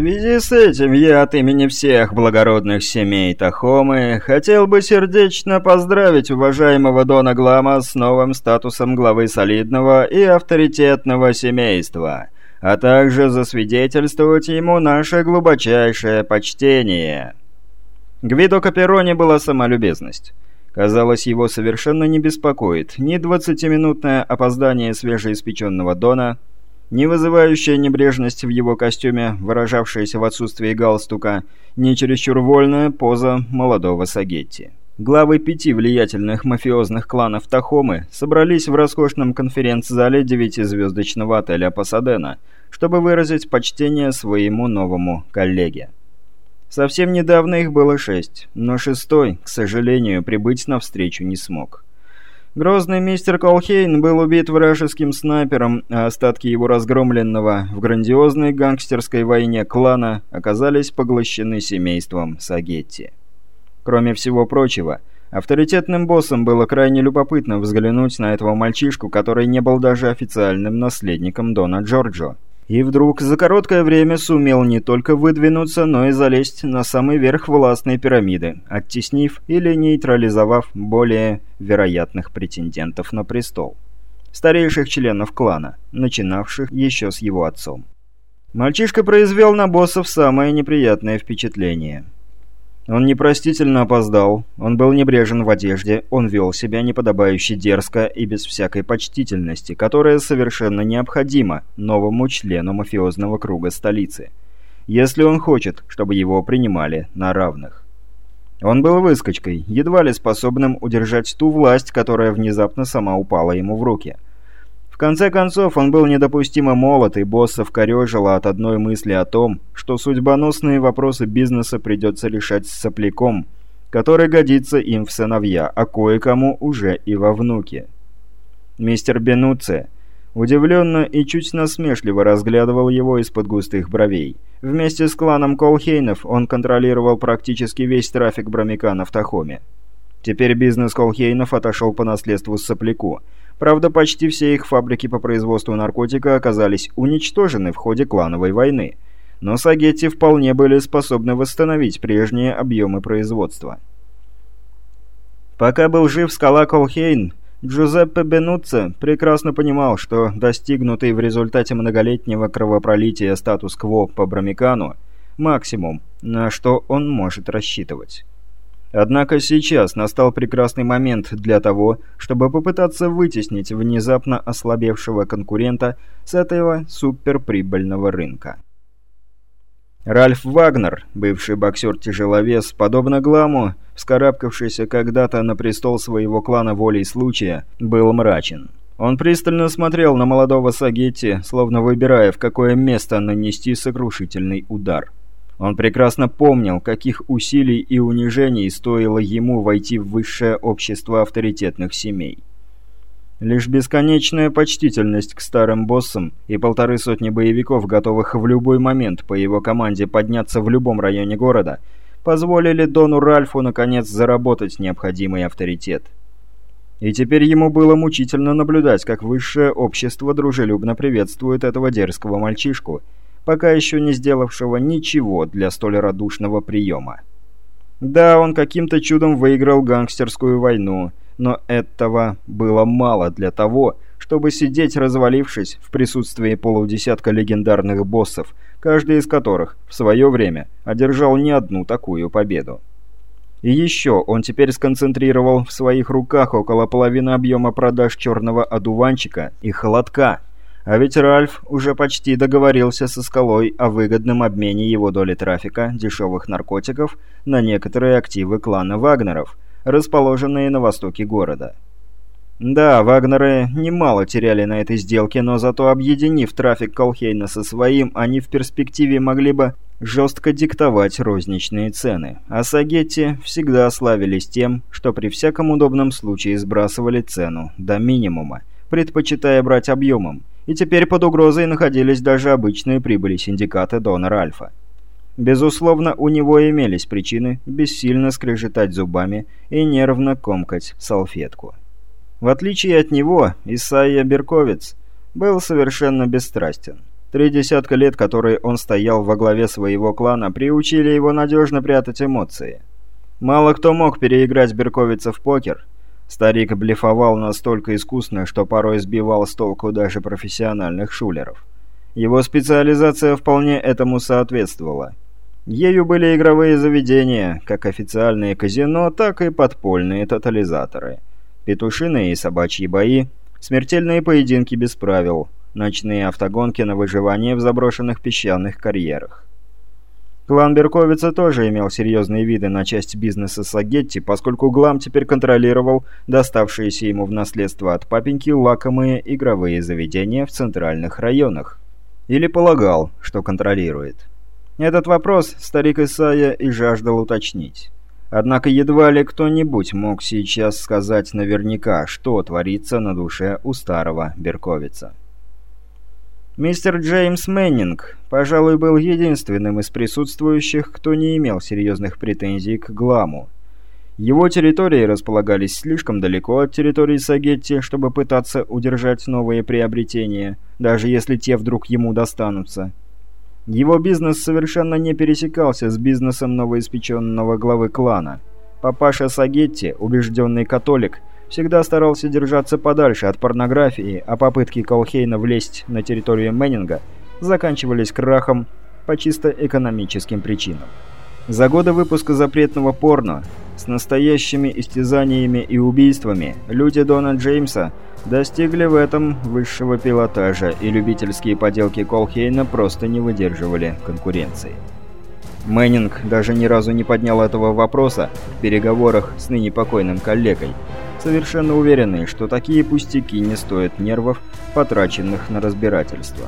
связи с этим я от имени всех благородных семей Тахомы хотел бы сердечно поздравить уважаемого Дона Глама с новым статусом главы солидного и авторитетного семейства, а также засвидетельствовать ему наше глубочайшее почтение. Гвидо Каперони была сама любезность. Казалось, его совершенно не беспокоит ни двадцатиминутное опоздание свежеиспеченного Дона, не вызывающая небрежность в его костюме, выражавшаяся в отсутствии галстука, не чересчур вольная поза молодого Сагетти. Главы пяти влиятельных мафиозных кланов Тахомы собрались в роскошном конференц-зале девятизвездочного отеля Пасадена, чтобы выразить почтение своему новому коллеге. Совсем недавно их было шесть, но шестой, к сожалению, прибыть навстречу не смог. Грозный мистер Колхейн был убит вражеским снайпером, а остатки его разгромленного в грандиозной гангстерской войне клана оказались поглощены семейством Сагетти. Кроме всего прочего, авторитетным боссом было крайне любопытно взглянуть на этого мальчишку, который не был даже официальным наследником Дона Джорджо. И вдруг за короткое время сумел не только выдвинуться, но и залезть на самый верх властной пирамиды, оттеснив или нейтрализовав более вероятных претендентов на престол. Старейших членов клана, начинавших еще с его отцом. Мальчишка произвел на боссов самое неприятное впечатление – он непростительно опоздал, он был небрежен в одежде, он вел себя неподобающе дерзко и без всякой почтительности, которая совершенно необходима новому члену мафиозного круга столицы, если он хочет, чтобы его принимали на равных. Он был выскочкой, едва ли способным удержать ту власть, которая внезапно сама упала ему в руки – конце концов, он был недопустимо молод, и боссов корежило от одной мысли о том, что судьбоносные вопросы бизнеса придется решать с сопляком, который годится им в сыновья, а кое-кому уже и во внуки. Мистер Бенуцци удивленно и чуть насмешливо разглядывал его из-под густых бровей. Вместе с кланом Колхейнов он контролировал практически весь трафик Бромикана в Тахоме. Теперь бизнес Колхейнов отошел по наследству сопляку – Правда, почти все их фабрики по производству наркотика оказались уничтожены в ходе клановой войны, но сагетти вполне были способны восстановить прежние объемы производства. Пока был жив скала Колхейн, Джузеппе Бенуцци прекрасно понимал, что достигнутый в результате многолетнего кровопролития статус-кво по Бромикану – максимум, на что он может рассчитывать. Однако сейчас настал прекрасный момент для того, чтобы попытаться вытеснить внезапно ослабевшего конкурента с этого суперприбыльного рынка. Ральф Вагнер, бывший боксер-тяжеловес, подобно Гламу, вскарабкавшийся когда-то на престол своего клана волей случая, был мрачен. Он пристально смотрел на молодого Сагетти, словно выбирая, в какое место нанести сокрушительный удар – он прекрасно помнил, каких усилий и унижений стоило ему войти в высшее общество авторитетных семей. Лишь бесконечная почтительность к старым боссам и полторы сотни боевиков, готовых в любой момент по его команде подняться в любом районе города, позволили Дону Ральфу наконец заработать необходимый авторитет. И теперь ему было мучительно наблюдать, как высшее общество дружелюбно приветствует этого дерзкого мальчишку – пока еще не сделавшего ничего для столь радушного приема. Да, он каким-то чудом выиграл гангстерскую войну, но этого было мало для того, чтобы сидеть развалившись в присутствии полудесятка легендарных боссов, каждый из которых в свое время одержал не одну такую победу. И еще он теперь сконцентрировал в своих руках около половины объема продаж черного одуванчика и холодка – а ведь Ральф уже почти договорился со Скалой о выгодном обмене его доли трафика дешевых наркотиков на некоторые активы клана Вагнеров, расположенные на востоке города. Да, Вагнеры немало теряли на этой сделке, но зато объединив трафик Колхейна со своим, они в перспективе могли бы жестко диктовать розничные цены. А Сагетти всегда славились тем, что при всяком удобном случае сбрасывали цену до минимума, предпочитая брать объемом, и теперь под угрозой находились даже обычные прибыли синдиката Донор Альфа. Безусловно, у него имелись причины бессильно скрежетать зубами и нервно комкать салфетку. В отличие от него, Исайя Берковец был совершенно бесстрастен. Три десятка лет, которые он стоял во главе своего клана, приучили его надежно прятать эмоции. Мало кто мог переиграть Берковица в покер. Старик блефовал настолько искусно, что порой сбивал с толку даже профессиональных шулеров. Его специализация вполне этому соответствовала. Ею были игровые заведения, как официальные казино, так и подпольные тотализаторы. Петушиные и собачьи бои, смертельные поединки без правил, ночные автогонки на выживание в заброшенных песчаных карьерах. Клан Берковица тоже имел серьезные виды на часть бизнеса Сагетти, поскольку Глам теперь контролировал доставшиеся ему в наследство от папеньки лакомые игровые заведения в центральных районах. Или полагал, что контролирует. Этот вопрос старик Исайя и жаждал уточнить. Однако едва ли кто-нибудь мог сейчас сказать наверняка, что творится на душе у старого Берковица. Мистер Джеймс Мэннинг, пожалуй, был единственным из присутствующих, кто не имел серьезных претензий к Гламу. Его территории располагались слишком далеко от территории Сагетти, чтобы пытаться удержать новые приобретения, даже если те вдруг ему достанутся. Его бизнес совершенно не пересекался с бизнесом новоиспеченного главы клана. Папаша Сагетти, убежденный католик, всегда старался держаться подальше от порнографии, а попытки Колхейна влезть на территорию Мэннинга заканчивались крахом по чисто экономическим причинам. За годы выпуска запретного порно с настоящими истязаниями и убийствами люди Дона Джеймса достигли в этом высшего пилотажа, и любительские поделки Колхейна просто не выдерживали конкуренции. Мэннинг даже ни разу не поднял этого вопроса в переговорах с ныне покойным коллегой, совершенно уверенный, что такие пустяки не стоят нервов, потраченных на разбирательство.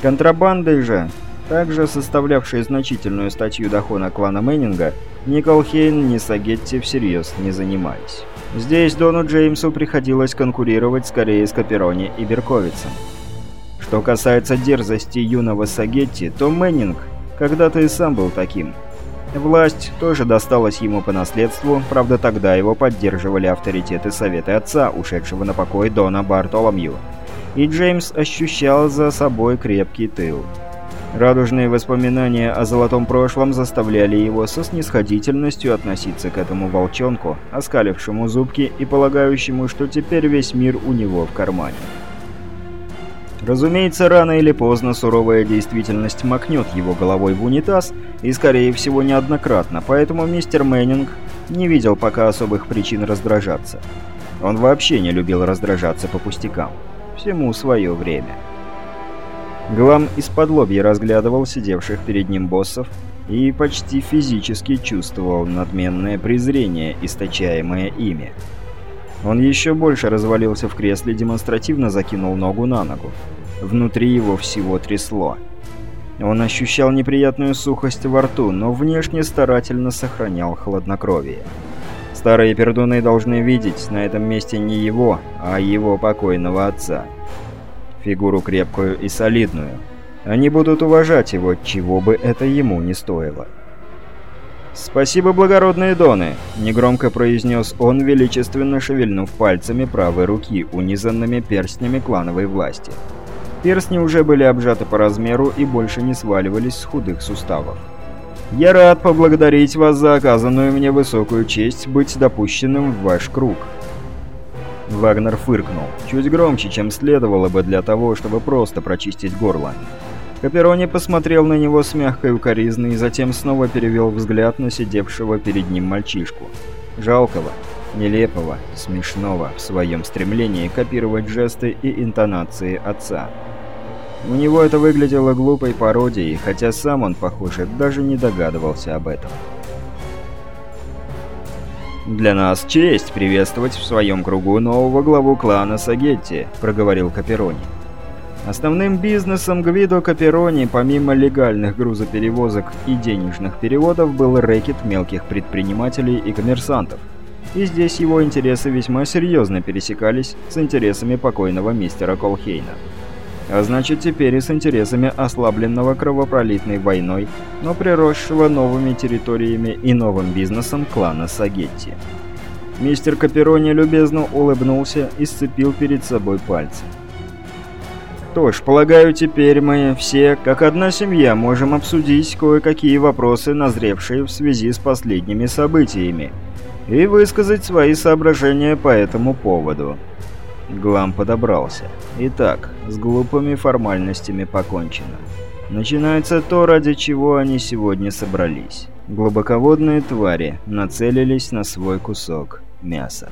Контрабандой же также составлявшие значительную статью дохода клана Мэннинга, ни Колхейн, ни Сагетти всерьез не занимались. Здесь Дону Джеймсу приходилось конкурировать скорее с Каперони и Берковицем. Что касается дерзости юного Сагетти, то Мэннинг когда-то и сам был таким. Власть тоже досталась ему по наследству, правда тогда его поддерживали авторитеты Совета Отца, ушедшего на покой Дона Бартоломью. И Джеймс ощущал за собой крепкий тыл. Радужные воспоминания о золотом прошлом заставляли его со снисходительностью относиться к этому волчонку, оскалившему зубки и полагающему, что теперь весь мир у него в кармане. Разумеется, рано или поздно суровая действительность макнет его головой в унитаз, и, скорее всего, неоднократно, поэтому мистер Мэннинг не видел пока особых причин раздражаться. Он вообще не любил раздражаться по пустякам. Всему свое время. Глам из-под лобья разглядывал сидевших перед ним боссов и почти физически чувствовал надменное презрение, источаемое ими. Он еще больше развалился в кресле, демонстративно закинул ногу на ногу. Внутри его всего трясло. Он ощущал неприятную сухость во рту, но внешне старательно сохранял хладнокровие. Старые пердуны должны видеть на этом месте не его, а его покойного отца фигуру крепкую и солидную. Они будут уважать его, чего бы это ему не стоило. «Спасибо, благородные доны!» — негромко произнес он, величественно шевельнув пальцами правой руки, унизанными перстнями клановой власти. Перстни уже были обжаты по размеру и больше не сваливались с худых суставов. «Я рад поблагодарить вас за оказанную мне высокую честь быть допущенным в ваш круг. Вагнер фыркнул, чуть громче, чем следовало бы для того, чтобы просто прочистить горло. Каперони посмотрел на него с мягкой укоризной и затем снова перевел взгляд на сидевшего перед ним мальчишку. Жалкого, нелепого, смешного в своем стремлении копировать жесты и интонации отца. У него это выглядело глупой пародией, хотя сам он, похоже, даже не догадывался об этом. «Для нас честь приветствовать в своем кругу нового главу клана Сагетти», — проговорил Каперони. Основным бизнесом Гвидо Каперони, помимо легальных грузоперевозок и денежных переводов, был рэкет мелких предпринимателей и коммерсантов. И здесь его интересы весьма серьезно пересекались с интересами покойного мистера Колхейна. А значит, теперь и с интересами ослабленного кровопролитной войной, но приросшего новыми территориями и новым бизнесом клана Сагетти. Мистер Каперони любезно улыбнулся и сцепил перед собой пальцы. Что ж, полагаю, теперь мы все, как одна семья, можем обсудить кое-какие вопросы, назревшие в связи с последними событиями, и высказать свои соображения по этому поводу. Глам подобрался. Итак, с глупыми формальностями покончено. Начинается то, ради чего они сегодня собрались. Глубоководные твари нацелились на свой кусок мяса.